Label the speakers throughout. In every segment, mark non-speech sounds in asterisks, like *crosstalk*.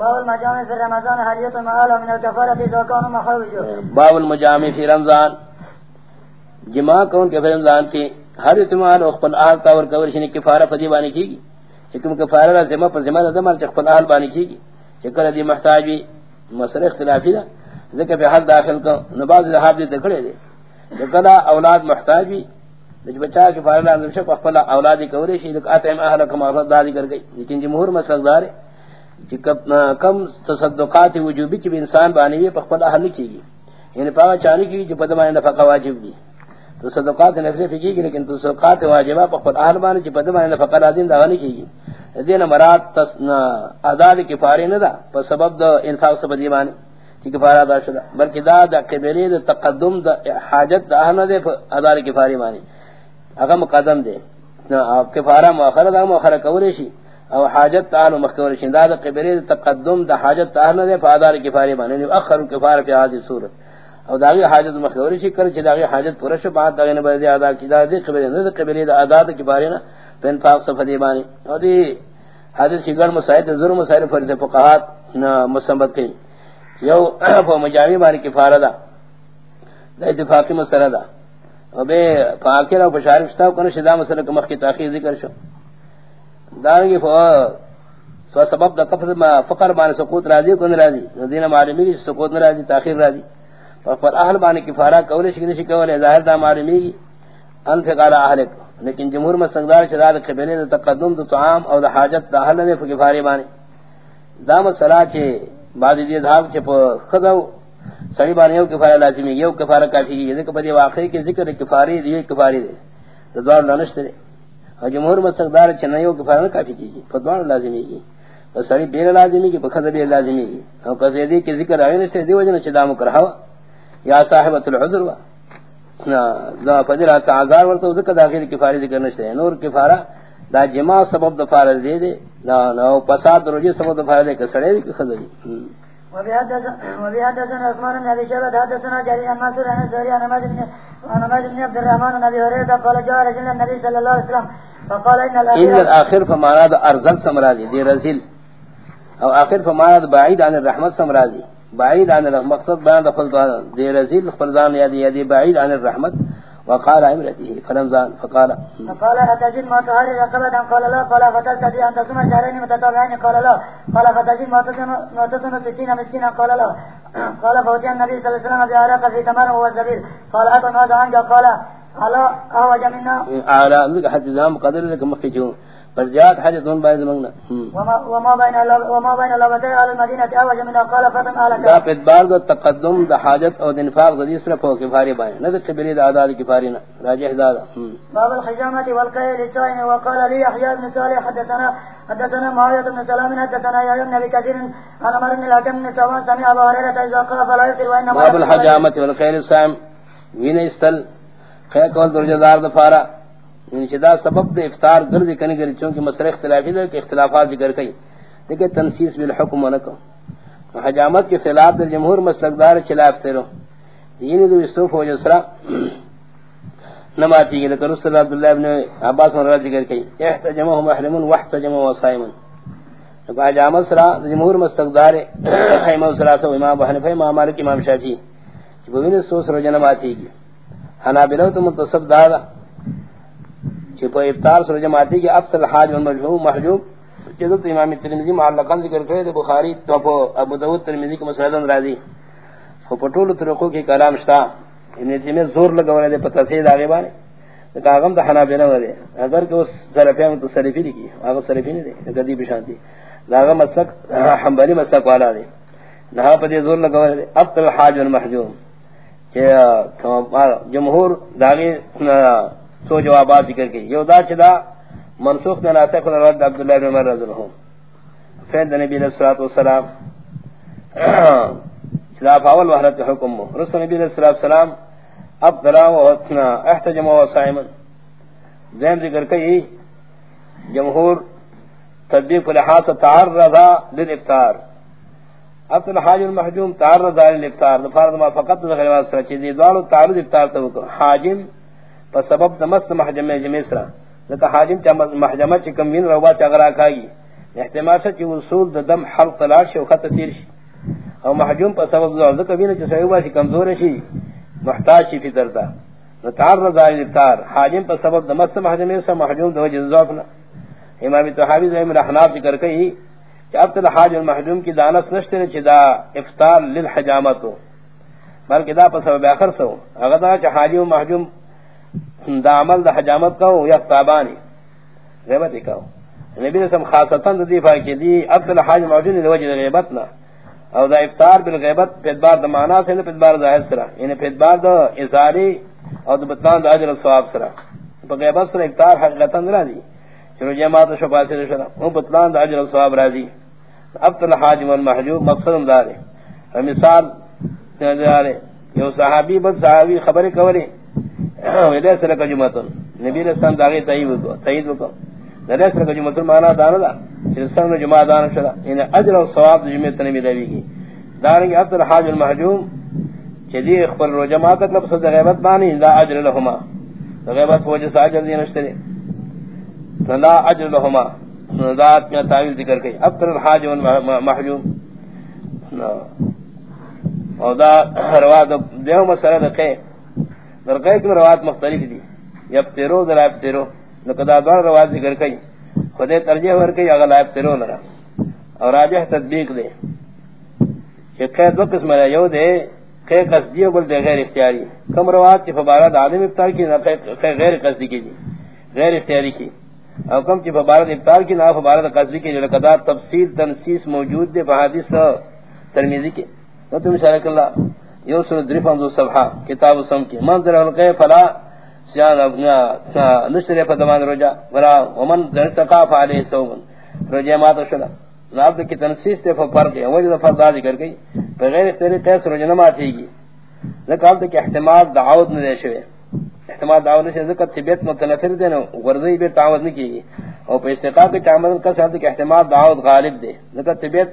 Speaker 1: باب المجامع في رمضان هل يطعم أهله من الكفارة إذا كانوا محوجوا
Speaker 2: باب المجامع فی رمضان. جماع کون کے رمضان کی ہر اتمال اخفل آل تاور کور شنی کفارہ فدی بانی کی گی چکم کفارہ را زمہ پر زمہ دمال چکفل آل بانی کی گی چکر دی محتاج بھی مسئلہ اختلافی دا. ذکر پہ حد داخل کا نباز لحاب دی دکھڑے دے. چکر اولاد محتاج بھی جب بچا کفارہ لازم شک اخفل اولادی کوری شی لک آتیم اہلکم آفت دادی کر گئی. لیکن جمہور مسئلہ دار ہے. کم تصدقات وجوبی کی بھی انسان بانی ہوئی پخپل اہل کی گی یعنی پاوا چانی کی جو پدما نفقہ واجب دی. تصدقات نفس فکی گی لیکن تصدقات واجبہ پخپل اہل بانی جو پدما نفقہ لازم دا کی گی دین مراد آزاد کفاری نہ دا پر سبب دا انفاق سبب دیوانی کی کفارہ دا شدہ. بلکہ دا دا قبلی دا تقدم دا حاجت دا اہل دے پر آزاد کفاری مانی. اگر مقدم دے. کفارہ مؤخر دا مؤخر کولی شی. او حاجت تعال مخکور شنداد قبری تقدم دا حاجت تعال دے فادار کفاری بانے یعنی اخر کفار فی هذه صورت. او داغی حاجت مخکور شی کر چ داغی حاجت پوره پرش بعد داغی نے بڑے ادا کی. دے قبری نے قبری دا ادا کفاری نا بن پاک صفدی بانی او دی حدیث کی گڑ مسائل ضرور مسائل فرض فقہات نہ مسمت کی یو *clears throat* فو مجامی بانی کفارہ دا دا اتفاقی مسئلہ دا او بے فاکر او بشارشتا کنه شدا مسئلہ کمخ کی تاخیر ذکر شو. دارنگی فو سبب دا قفض ما فقر بانی سقوط راضی کن راضی. دین معلومی کی سقوط راضی، تاخیر راضی. پر اہل بانی کفارہ کولی شکل شکل ظاہر دا معلومی کی انفقال اہلک. لیکن جمہور مستقدار شداد قبلی دا تقدم، دا طعام او دا حاجت دا اہل نے فکفاری بانی دا مسئلہ چے بعضی دی دھاو چے پا خضو سڑی بانی یو کفارہ لازمی، یو کفارہ کافی کی ذکر پر واقعی کی ذکر کفاری دی کفاری دے دوار لانشت دے اور جمہور مستقدار چنائیوں کی فرن کافی کی فتوان لازمی کی سڑی بیر لازمی کی بخد بیر لازمی کی اور قصیدی کی ذکر آئین سے دیو جن چدام کرہوا یا صاحبت العذر وا دا فجر آتا آزار ورطا ذکر داخل کفاری ذکر نشتے نور کفارہ دا جماع سبب دفار دے دے دا نو پساد رجی سبب دفار دے کسڑے دی کخدری
Speaker 1: وبيحدثنا عثمان بن ابي شيبه حدثنا جرير بن منصور عن الزهري عن مالك بن عن مالك بن عبد الرحمن بن ابي هريره قال جاء رجل النبي صلى الله عليه وسلم فقال ان الاخر
Speaker 2: ان الاخر فمعنى ارزل سمراضي دي رزل او اخر فمعنى بعيد عن الرحمه سمراضي بعيد عن المقصد بيان دخل دي رزل فرزان يدي يدي بعيد عن الرحمه وقال امرته فلمزان فقال
Speaker 1: فقال اتجد ما تهر رقبة قال لا قال فتستطيع ان تصوم شهرين متتابعين؟ قال لا. قال فتجد ما تصوم ستين مسكينا؟ قال لا. قال فوتي النبي صلى الله عليه وسلم بعراق في تمر هو الزبير قال اتن هذا عنك؟ قال الا
Speaker 2: حد زام قدر زماننا
Speaker 1: وما وما بين وما بين لبتين على المدينه اوج من قال فتن على
Speaker 2: دا دا تقدم دا حاجت او انفاق او بائیں. نہ دا کفاری نہ راجح دا
Speaker 1: باب والقيل وقال لي يحيى بن صالح حدثنا حدثنا معاويه بن سلام حدثنا يا ابن ابي كثير الحكم بن سمع ابو هريره اذا قال فلا يفطر وانما
Speaker 2: باب والقيل وين استل خیر کول درجدار دفارا انشدا یعنی سبب دے افطار گرد کنی گری، چونکہ مسئلہ اختلافی دے کہ اختلافات ذکر کئی۔ دیکھیں تنسیس بالحکم ونکو حجامت کے خلاف در جمہور مسلکدار چلاف تیرو یہ یعنی دو استوف ہو جسرا نماتی گی لکر رسول عبداللہ ابن عباس من رضی ذکر کئی۔ احتجمہ محرمون واحتجمہ وصائمون لکہ حجامت سرا جمہور مسلکدار خیمہ *coughs* سرا سو امام بحنفہ امام مالک، امام شافی بوین سوس رو جنماتی گی حنابلہ تو منتصب دادا چھپا افطار سر جماعتی کے افضل حاج و مجھوم محجوب. جدت امام ترمذی معلقاً ذکر کرے دے بخاری تو ابو داود ترمذی کے مسندن راضی. کو پٹول طرقوں کے کلام شتا. ان میں زور لگا دے پتہ سے داغے بانے. کاغم دا حنابلہ ورے اگر کہ اس سلفیہ میں تصریفی لکھی اگر سلفی نہیں دے. گدی بشانتی داغا مسلک، حنبلی مسلک والا دے. نہ پدے زور لگا دے. افضل حاج و محجوم جمہور داغے سو جوابات ذکر کی۔ یو دا چدا منسوخ نہ ناسخ رد عبداللہ بن عمر رضی اللہ عنہ۔ فید نبی علیہ الصلوۃ والسلام چدا فاول وحدت حکم رسول نبی علیہ الصلوۃ والسلام اب دلا و اتنا احتجم و صائم۔ ذم ذکر کی جمہور تدبیر پر لحاظ تعرض للافطار۔ اب الحاج المحجوم تعرض للافطار فرض ما فقط غیر واسطہ چیز دوالو تعرض افطار تو حاجم پر سبب دمست محجم جمع سرا. لکہ حاجم چا محجمہ چا کم وین روا چا اگر آکھائی احتمال سے کہ وصول دا دم حلق تلاش شی و خط تیر شی. او محجوم پا سبب زور ذکر بینا چی سعیوبا شی کمزور شی، محتاج شی فطر تا. نتعرض آل الابتار حاجم پا سبب دا مست محجمی سا محجوم دا وجہ ذوفنا امام تحابی زیم الاحناف ذکر کئی کہ اب تل حاج المحجوم کی دانس نشتر چی دا افطار للحجامتو، بلکہ دا پا سبب آخر سو۔ اگر دا چی حاجی و محجوم دا عمل دا حجامت کہو یا تابانی غیبت کہو نبی رسم خاصتاً دا دی فاکی دی اب تل حاج محجوم دا وجہ غیبتنا او دا افطار بالغیبت پیدبار دا معنی سے پیدبار ظاہر سرا۔ یعنی پیدبار دا ازاری او دا بطلان دا عجر سواب سرا۔ پا غیبت سرا افطار حقیقتا دا دی چلو جماعت شفا سر شرا او بطلان دا عجر سواب راضی اب تل حاج محجوم مقصدم دارے مثال دارے یو صحابی بد صحابی خبر کولی *clears throat* ویلے سر کا جمعتن نبی رسول داغی تایید کو تایید کو نلے سر کا جمعتن مانا دانا دا رسول جمعہ دانا شدا ان اجر و ثواب جمعہ تن ملوی کی دارنگ افضل حاج المحجوم چدی اخبر رو جماعت تک لفظ غیبت بانی لا اجر لهما. غیبت وجہ اجر دین اشتری لا اجر لهما. ذات میں تعویل ذکر کی افضل الحاج المحجوم او دا رواد دیو مسئلہ دقے در قید میں رواد مختلف دی۔ یفترو در افترو نقدہ دوار رواد ذکر کئی۔ خودے ترجیح ورکی اگر لائف تیرو لرا اور راجح تدبیق دے۔ کہ قید دو قسم رہا یو دے قید قصدی و بل دے غیر اختیاری۔ کم روات چی فبارت آدم ابتار کی نا قید غیر قصدی کی جی غیر اختیاری کی۔ او کم چی فبارت ابتار کی نا فبارت قصدی کی لکدا تفصیل تنسیس موجود دے بحادث ترمیزی کی نتو مشارک اللہ یو سن دریفان دو صفحہ کتاب سم کی منظر حلقے فلا سیان ابنا نشتر فدمان رجا ولا ومن ذرتقاف علیہ سومن رجا ماتا شلا نابد کی تنسیس تے فرق ہے وجد فرد آزی کر گئی بغیر اختیاری قیس رجا نماتی گی ذکر کہ احتمال دعوت نہ دے شوئے احتمال دعوت نہ ذکر طبیعت متنفر دے نو غرضی بھی تعوت نہ کی گی اور پہ استقاق کے چامدن کا ساتھ کہ احتمال دعوت غالب دے ذکر طبیعت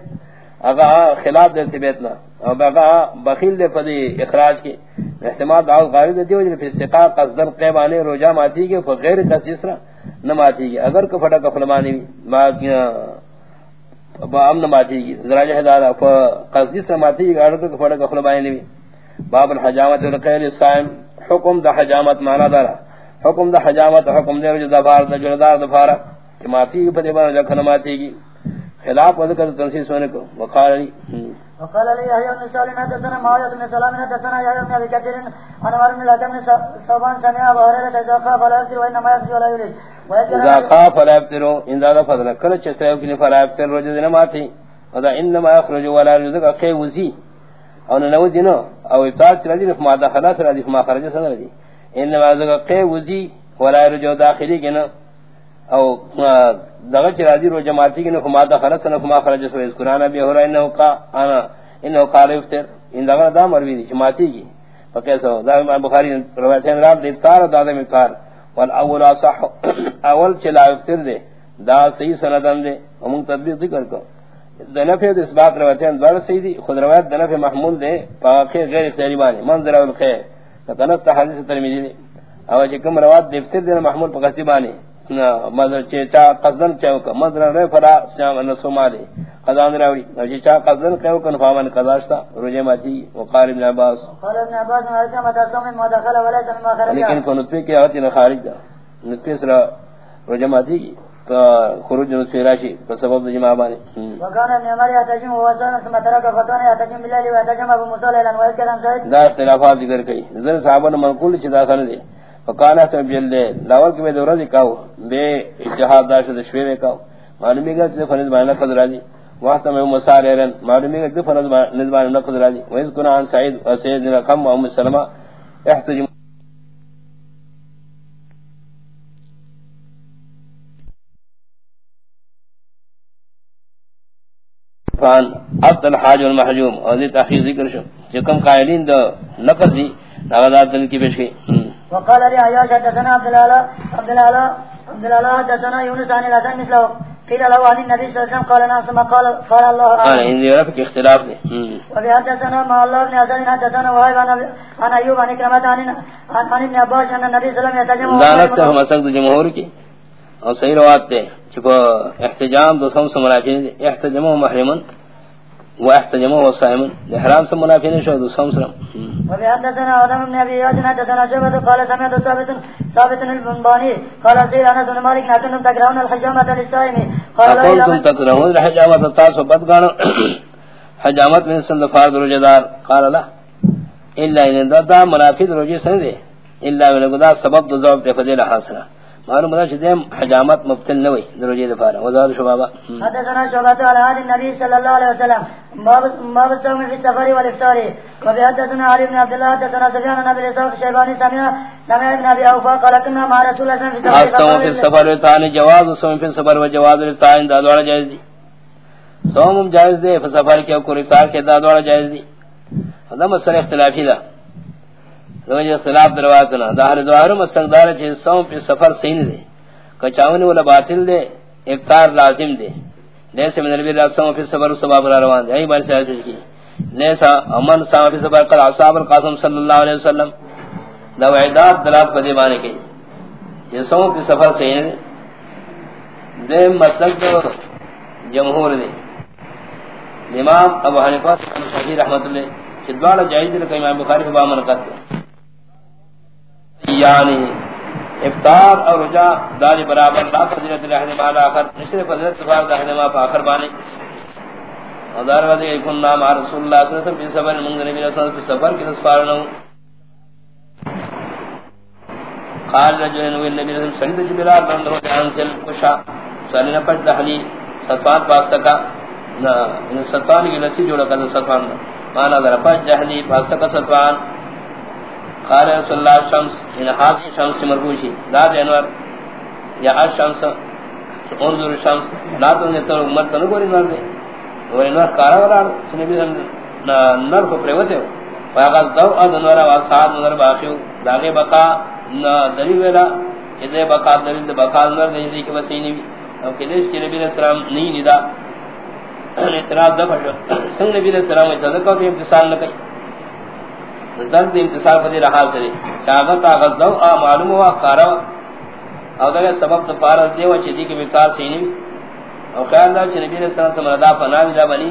Speaker 2: اگا خلاف دے طبیعت نہ اور اگا بخیل دے پدی اخراج کی احتمال دعوت غالب دے دیو جن پہ استقاق قصدن قیبانے روجہ ماتی گی فغیر قصدسرا نہ ماتی گی اگر کو فٹا کفلمانی بھی ام نہ ماتی گی ذرا جہدارا فقصدسرا ماتی گی اگر کو فٹا کفلمانی بھی باب الحجامت والقیل السائم حکم دا حجامت مانا دارا. حکم دا حجامت حکم دے رجو دفار دا جلدار دفارا کہ ماتی گی پدی بانا جکھن ماتی گی. خلاف وذکر تنسیس ہونے کو. وقال علی.
Speaker 1: وقال لي يا ابن سالم حدثنا معاوية بن سلام حدثنا يا ابن ابي كثير عن عمر بن الحكم بن ثوبان سمع ابو هريره اذا خاف وانما يبصر ولا يريد
Speaker 2: اذا خاف ولا يبصر ان ذا فضل كل شيء سيكون فلا يبصر وجدنا ماتي وذا انما يخرج ولا يرزق اخي وزي او نو. دينو او ابتاد ترى ما دخل سر ما خرج سر دي انما يرزق اخي وزي ولا يرجو داخلي كنا او دغه چې راځي رو جماعتي کې نو ما دا خرج نه ما خرج سو اس قران به اور انه کا انا انه قال افطر ان دغه دا مروي دي جماعتي کی پکې سو دا امام بخاری روایت ہے رات افطار دا د افطار والاول صح اول چې لا افطر دے دا صحیح سندن دے هم تطبیق ذکر کو دنفع اس بات روایت ہے دوار صحیح دی خود روایت دنفع محمول دے باقی غیر تقریبان منظر الخير تنست حدیث ترمذی او چې کوم روایت افطر دے محمول په قصدی مدر چیتا قصدن کیو کا مدر رے فرا سیام ان سومالی قزان راوی جی چا قصدن کیو کن فامن قزاشتا رجے ماتی وقال ابن عباس.
Speaker 1: قال ابن عباس ما كما تقوم ما دخل ولا ما خرج.
Speaker 2: لیکن کو نطفے کی آتی نہ خارج دا نطفے سرا رجے ماتی کی خروج نطفے راشی پر سبب جمع بانی
Speaker 1: وكان ابن عمر يتجم ووزان ثم ترك فتون يتجم بالله ويتجم ابو موسى ليلا ويذكر سعيد
Speaker 2: دا اختلافات ذکر کئی نظر صحابہ نے منقول چدا سن دے فقالا تو بیل دے لاول کے میں دورہ دکھاو بے اتحاد داشت دشوے میں کاو معلومی گا چیز فنز بانی نقض راجی وقت میں مسار ایرن معلومی گا چیز فنز بانی نقض راجی ویز کنا عن سعید و سید رقم و ام السلمہ احتجم عبد الحاج والمحجوم اور ذی تاخیر ذکر شو. جکم قائلین دو نقض دی. نغذات دل کی پیش گئی
Speaker 1: وقال لي عياش حدثنا عبد الله عبد الله عبد الله حدثنا يونس عن الحسن مثله. قيل له عن النبي صلى الله عليه وسلم قال ناس ما قال قال الله
Speaker 2: قال ان يرى في اختلاف دي
Speaker 1: وفي حدثنا ما الله بن حسن حدثنا وهيب عن ايوب عن كلمه عن عن ابن عباس ان النبي صلى الله عليه وسلم يتجمع
Speaker 2: دانت هم اسد جمهور کی. اور صحیح روات دے چکو احتجام دو سم سمنافین دے احتجام محرمن. و احتجام و صائمن دے حرام سم منافین شو دو سم. سرم
Speaker 1: وفي حدثنا آدم بن أبي يوجن حدثنا شعبة قال سمعت ثابت ثابت البنباني قال سيد أنس بن مالك نحن تكرهون الحجامة للصائم. قال
Speaker 2: اقولتم تكرهون الحجامة تاسو بدگانو حجامت من سند فارد رجدار قال لا. الا ان دا منافید رجی سندے الا ان دا سبب دو ذوق دے معلوم ہے کہ حجامت مبتل نہ ہوئی دروجے دفارہ وزاد شبابا
Speaker 1: حدثنا شعبة على هذا النبي صلى الله عليه وسلم. باب الصوم في السفر والافطار وبحدثنا علي بن عبد الله حدثنا بن ابي اسحاق الشيباني سمع سمع ابن ابي اوفى قال كنا مع رسول الله صلى الله عليه
Speaker 2: وسلم في السفر والثاني جواز الصوم في السفر وجواز الافطار دادواڑا جائز دی. صوم جائز دے فسفر کے اور افطار کے دادواڑا جائز دی. ہذا مسئلہ اختلافی دا وجہ خلاف درواتنا ظاہر ظاہر مستقدار چھ سو پہ سفر سین دے۔ کچاون ولا باطل دے افطار لازم دے۔ جیسے میں نبی اللہ صلی اللہ سفر سبب روان دے۔ ای بار سے کی۔ لیسا امن صاحب فی سفر قال اصحاب القاسم صلی اللہ علیہ وسلم۔ دو اعداد دلات بدی بانے کی۔ یہ سو پہ سفر سین دے۔ دے مسلک دو جمہور دے۔ امام ابو حنیفہ رحمۃ اللہ چدوار جائز دے کہ امام بخاری با منقط یعنی افطار اور رجا دار برابر، لا فضیلت الہد بعد آخر نشر فضیلت سفار دہد ما پا آخر بانے ودار وزی ایکن نام رسول اللہ صلی اللہ علیہ وسلم فی سفر منگ نبی صلی اللہ فی سفر کی نسفارنو قال رجل نوی النبی صلی اللہ علیہ وسلم شہید جبلال بندہو جان سل کشا سالنا پٹ دہلی ستفان پاستکا ستفان یعنی کی لسی جوڑا کر ستفان مانا در پٹ جہلی، پاستکا ستفان قال رسول الله شمس یعنی ان حاض شمس مرغوشی لا انور یا الشمس انظر الشمس لا تو تو عمر تو گوری نہ دے. وہ انور کارا والا نبی ہم نر کو پروتے ہو واغز دو انور وا سات نر باقی داغے بقا نہ ویلا. اذے بقا دلی بقا نر نہیں کہ وسینی او کہ اس کے نبی السلام نہیں ندا. *clears throat* اعتراض دفع *clears throat* سنگ نبی السلام نے صدقہ بھی امتثال نہ کی درد انتصار فدی رہا سری چاغت غزو ا معلوم ہوا کارا او دا سبب تو پارا دیو چدی کی وکار سینی او خیال دا چ نبی رسول اللہ مردا فنا دا بنی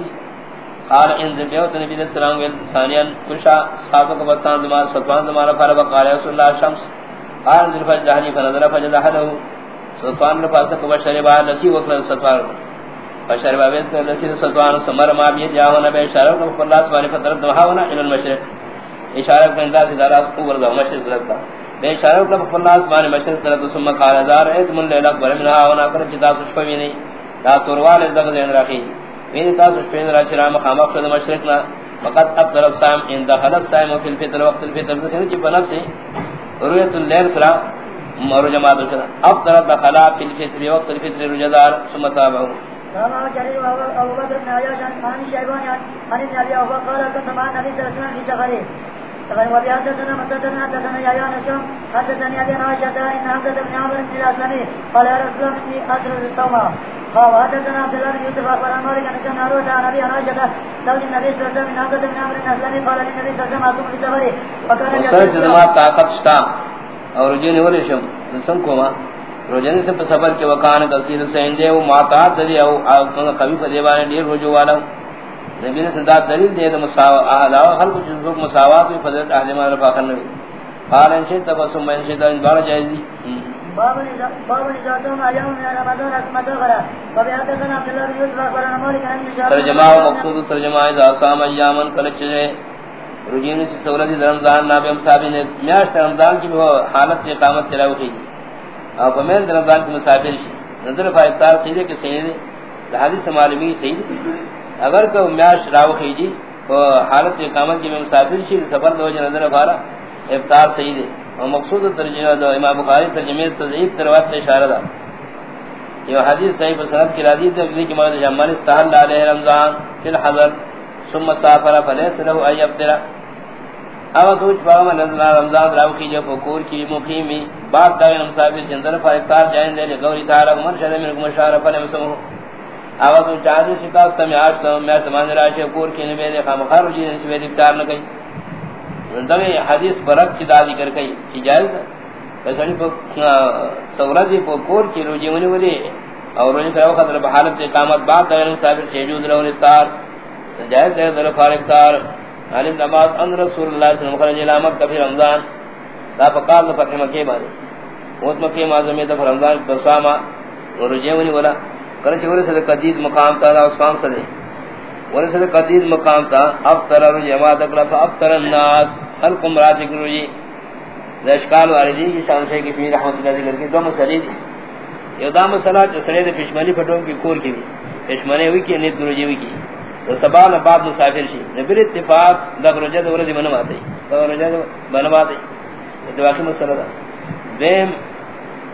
Speaker 2: قال ان ذبیو تے نبی رسول اللہ ثانیاں کشا ساتو کو بستان دمار ستوان دمار پر وقال رسول اللہ شمس. قال ذل فجہنی فنظر فجدہ له ستوان نے پاس کو بشری با نسی وقت ستوان بشری با ویس نسی ستوان سمر ما بھی جاونا بے اشارہ کو اللہ سبحانہ فترت دہاونا الى المشرق. اشارہ کو انداز ادارہ کو وردا مشرق طرف کا بے اشارہ کو اللہ سبحانہ مشرق طرف ثم قال ازار ایت من لیلا بر منها وانا کر جدا سوچ پوی نہیں۔ دا توروال دغ زین راخی وین تا سوچ پین را چرا مقام خود مشرق نا۔ وقت افضل الصائم ان دخل الصائم في الفطر، وقت الفطر جی سے کی بنف سے۔ رؤیت الليل سرا مر جماعت شدا افضل دخل في الفطر، وقت الفطر رجدار ثم تابعوا
Speaker 1: قال جرير ابو بكر بن عياش عن شيبان عن النبي ابو قال كنت مع النبي صلى الله عليه وسلم في سفره. فقال وبي حدثنا مسددنا حدثنا يا يا نشم حدثني ابي عائشة ان حمزة بن عمر بن الاسلمي قال يا رسول الله اني ادرس الصوم قال حدثنا عبد الله بن يوسف اخبر عن مالك ان كان عروة عن ابي عائشة زوج النبي صلى الله عليه وسلم ان حمزة بن عمر بن الاسلمي قال للنبي صلى الله عليه وسلم اصوم في سفري وكان
Speaker 2: وصلت جماعت طاقت شتا اور جن ولشم سن کو ما روجن سے سفر کے وکان او کبھی پدیوانے دیر رجوع والا نبی نے صدا دلیل دے تو مساوا علاوہ ہر کچھ لوگ مساوات بھی فضیلت اہل مال فاخر نبی قال ان من شئت ان بار جائز دی۔
Speaker 1: باب رمضان عبد الله بن
Speaker 2: ترجمہ مقصود ترجمہ اذا قام ایامن کلچے رجیم سے سورت رمضان نبی ہم صاحب نے۔ میاش رمضان کی وہ حالت اقامت تلاوت کی۔ اور فمن رمضان کے مسافر نظر فائدار سیدھے کے سید حدیث معلومی سید اگر کو میاش راو خیجی تو حالت اقامت کی میں مسافر شی، سفر دو جن نظر فارا افطار صحیح ہے اور مقصود ترجمہ دو، امام بخاری ترجمہ تضعیف تروات میں اشارہ دا یہ حدیث صحیح بسند کی راضی تبدیل کی مرد جمال استحل علیہ رمضان فی الحضر، ثم سافر فلیس له ای ابترا اوا دوچ باغ میں نظر رمضان راو کی جو جی، فکور کی مقیمی، بعد دا مسافر چندر پر افطار جائیں دے لے، گوری تعالی من شد من مشارف فلمسو آواز تو چاہتے ستا سمے آج تو میں سمان راشے پور کی نبی دے خام خار جی نے افطار نہ کئی دغه حدیث برک کی دادی کر کئی اجازت کسانی پا سورا دی پا کور کی روجی ونی ودی اور روجی کرو خطر بحالت اقامت بعد دوین مسافر شیجود لون اتار جائز دے در فارق تار علم نماز ان رسول اللہ صلی اللہ علیہ وسلم خرج جی علامت کفی رمضان۔ دا فقال دا فتح مکی بانی اوت مکی معظمی دا رمضان بساما روجی ونی ولا کرچ ورسد قدید مقام تا دا اسفام سدے ورسد قدید مقام تا افطر روجی ما دکلا فا افطر الناس خلقم راتی روجی اشکال واردی کی شان سے کی پیر رحمت اللہ ذکر کی دو مسئلے دی یہ مسئلہ جو سرے دے پشمنی پھٹوں کی کور کی دی پشمنی ہوئی کی نیت درجی ہوئی کی تو سبا نہ بعد مسافر شی نبی اتفاق دا رجہ دے ورزی بنوا دی تو رجہ دے بنوا یہ واقعی مسئلہ دا دیم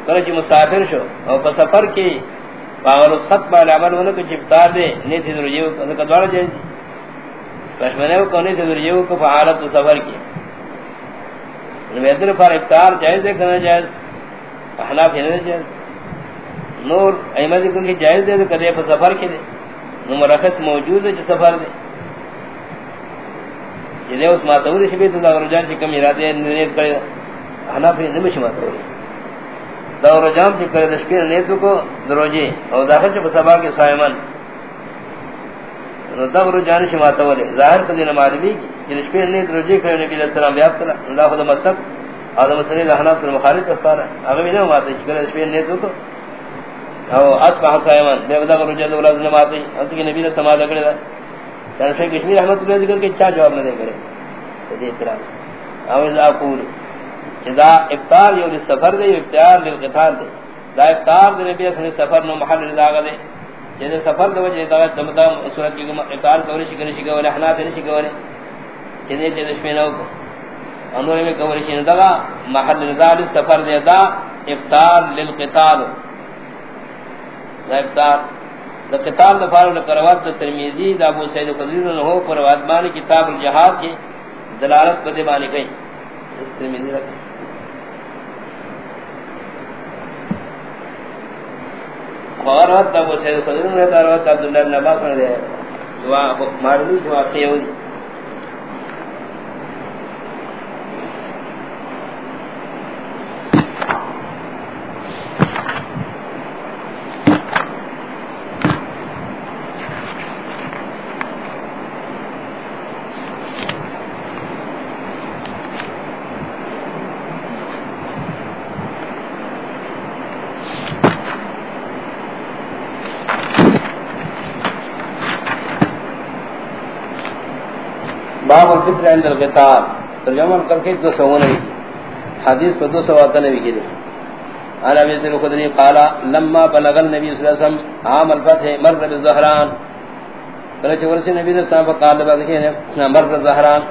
Speaker 2: کرچ مسافر شو اور پس سفر کی پاور خط با عمل ہونے کو چفتار دے نیت درجی ہوئی کا دوڑا جائے پشمنی کو کونے سے درجی ہوئی کو فعالت سفر کی نویدر پر افطار جائز ہے کنا جائز احناف ہے جائز نور ایمہ ذکر کی جائز دے کدے پر سفر کے دے نو مرخص موجود ہے جو سفر دے جدے یعنی اس ماتوری شبیت دا رجان سے کم ارادے نیت کرے احناف ہے نمش ماتوری دا رجان سے کرے دشکیر نیتو کو دروجی اور داخل سے سبا کے سائمان. دا رجان سے ماتوری ظاہر کدی نمالبی کی جن شپیر نے درجے کرے نبی علیہ السلام بیات کرا اللہ خدا مطلب آدم صلی اللہ علیہ وسلم مخالف اختارا اگر بھی نہیں ماتے شکر شپیر نے تو تو او اصبح سائمان. بے بدا رجے دو لازم ماتے انت کی نبی نے سماعت کرے دا. چاہاں کشمیر احمد اللہ ذکر کے چاہ جواب نہ دے کرے. تو اعتراض. او از اقول. اذا افطار یو سفر دے افطار للقتال دے دا افطار دے نبی صلی سفر نو محل رضا دے جیسے سفر دے وجہ دا دمدام صورت کی افطار کوری شکر شکر ولی حنات شکر ولی جنے تے دشمنو کو. انور میں کور کی ندا محل نزال سفر دے دا افطار للقتال. دا افطار. دا قتال دا فارغ کروات دا ترمیزی، دا ابو سید قدیر نے ہو پر وادمان کتاب الجہاد کی دلالت کو دے بانی گئی اس ترمیزی رکھ. اور وقت ابو سید قدیر رہتا دعوت عبداللہ بن عباس نے دے دعا مارلی واقعی ہوئی باب عند القتال ترجمہ کر کے دو سو نہیں حدیث پر دو سو آتا نبی کی دی انا ابي سر خدني قال لما بلغ النبي صلى الله عليه وسلم عام الفتح مر بالزهران قال چور سے نبی صلی اللہ علیہ وسلم قال بعد کہ مر بالزهران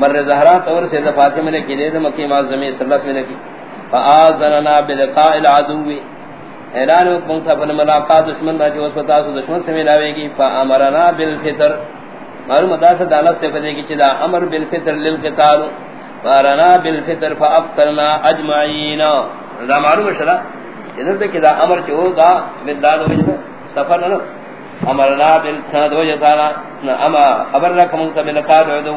Speaker 2: مر زہران. اور سے فاطمہ نے کہ دے مکی معظم صلی اللہ علیہ وسلم کی. فاذننا بلقاء العدو. اعلان کو تھا پر ملاقات دشمن باجی اس پتہ دشمن سے ملاوے گی فامرنا بالفطر. معلوم ادا سے دانس سے پدے کی چدا امر بالفطر للقتال فارنا بالفطر فافطرنا اجمعین. دا معلوم شلا ادھر تک دا امر چ ہوگا مداد ہو جائے سفر نہ امرنا بالفطر ہو جاتا اما خبر رکھم بالقاد عدو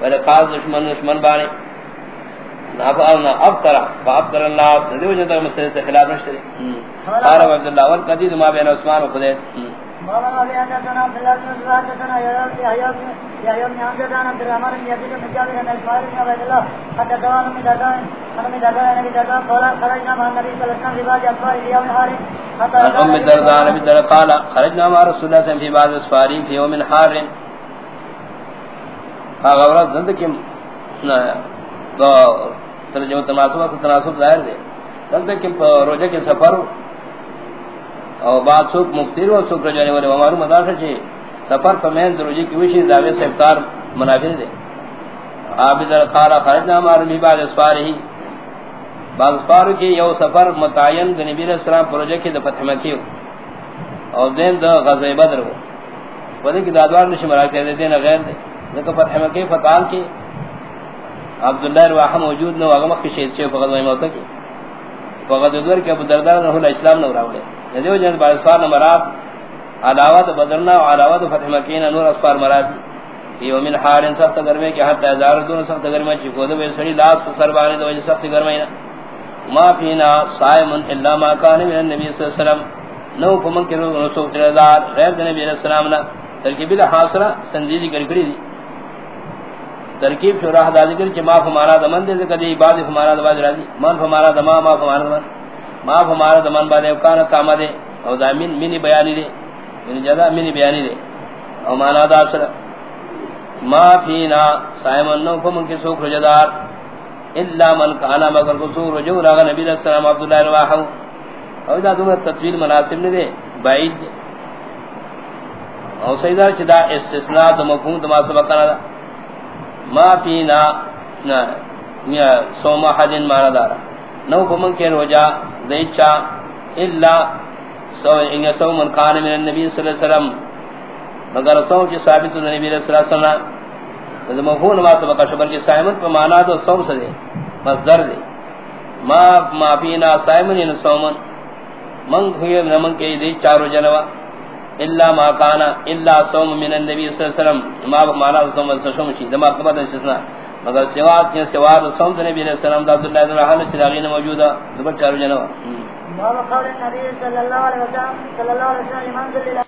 Speaker 2: ولقاد دشمن دشمن بانے نافعنا افطر فافطر الناس. دیو جتا مسئلے سے خلاف نشتری قال عبد الله والقديد ما بين عثمان وخديج
Speaker 1: بابا ابي ان كان عبد الله بن زهير كان يا يا يا يوم يوم كان عبد الرحمن بن يزيد بن جابر بن اسماعيل بن عبد الله حتى دوان من دغان انا من دغان انا من دغان قال خرجنا مع النبي صلى الله عليه وسلم في بعض اسفار اليوم الحار. حتى
Speaker 2: ام الدرداء نبي الدرداء قال خرجنا مع رسول الله صلى الله عليه وسلم في بعض اسفار في يوم حار اغورا زندكم تو ترجمہ تناسب سے تناسب ظاہر ہے تب کہ روزہ کے سفر اور بعد سوک مفتیر و سوک رجانے والے ہمارو مدار سے سفر پر میں روزے کی وشی دعوے سے افطار منافع دے آبی عابد قال خرجنا مار بھی بعد اسفار ہی بعد اسفار کی یو سفر متعین نبی علیہ السلام پروجے کے فتح مکی اور دین دا غزوہ بدر ہو ودی کی دادوار نش مراکے دے دین غیر دے لیکن فتح مکی فتح کی عبداللہ رواحہ موجود نو اگمخ کی شہید چھے فقط وہی موتا کی فقط ادور کے ابو دردار نہ اسلام نہ راولے ندیو جنس بعد اسفار نمرات علاوات بدرنا و علاوات فتح مکین نور اسفار مراتی فی ومن حال سخت گرمے کے حتی ازار دون سخت گرمے چی کودو بے سڑی لاس کو سر بانے دو وجہ سخت گرمے ما فينا صائم الا ما كان من النبي صلى الله عليه وسلم. نو کمن کرو رسول تردار غیر نبی علیہ السلام نا ترکیب الحاصرہ سندیدی کرکری دی. ترکیب شو راہ دا ذکر چھ ما فمارا دمن دے ذکر دی بعض فمارا دباد راضی من فمارا دما ما فمارا دمن ما فمارا دمن بعد اوکانا کاما دے او دا من منی بیانی دے من جدا منی بیانی دے او مانا دا سر ما فینا سائمن نو کمن کی سوک رجدار الا من کانا مگر قصور رجو راغ نبی علیہ السلام عبداللہ رواحو. او دا دومت تطویل مناسب نے دے بعید دے او سیدار چدا استثناء دو مفہوم دو ما سبقنا دا ما فینا یا سوما حدین مانا دارا نو کمن کے رجا دیچا الا سو ان سو من کان من النبی صلی اللہ علیہ وسلم. مگر سو چ ثابت نبی صلی اللہ علیہ وسلم. تو مفہوم ما سبق شبر کی سائمن پر مانا تو سو سے دے مصدر دے. ما ما فینا سائمن ان سومن من. ہوئے من کے دی چارو جنوا. الا ما کانا، الا صوم من النبي صلی اللہ علیہ وسلم. ما مانا صوم سوم شی دما قبد استثناء مگر سوا کے سوا صوم نبی علیہ السلام عبد اللہ بن رحمہ چراغین موجودہ دبر چارو جنوا
Speaker 1: قول النبي صلى الله عليه وسلم صلى الله عليه وسلم لمن ذل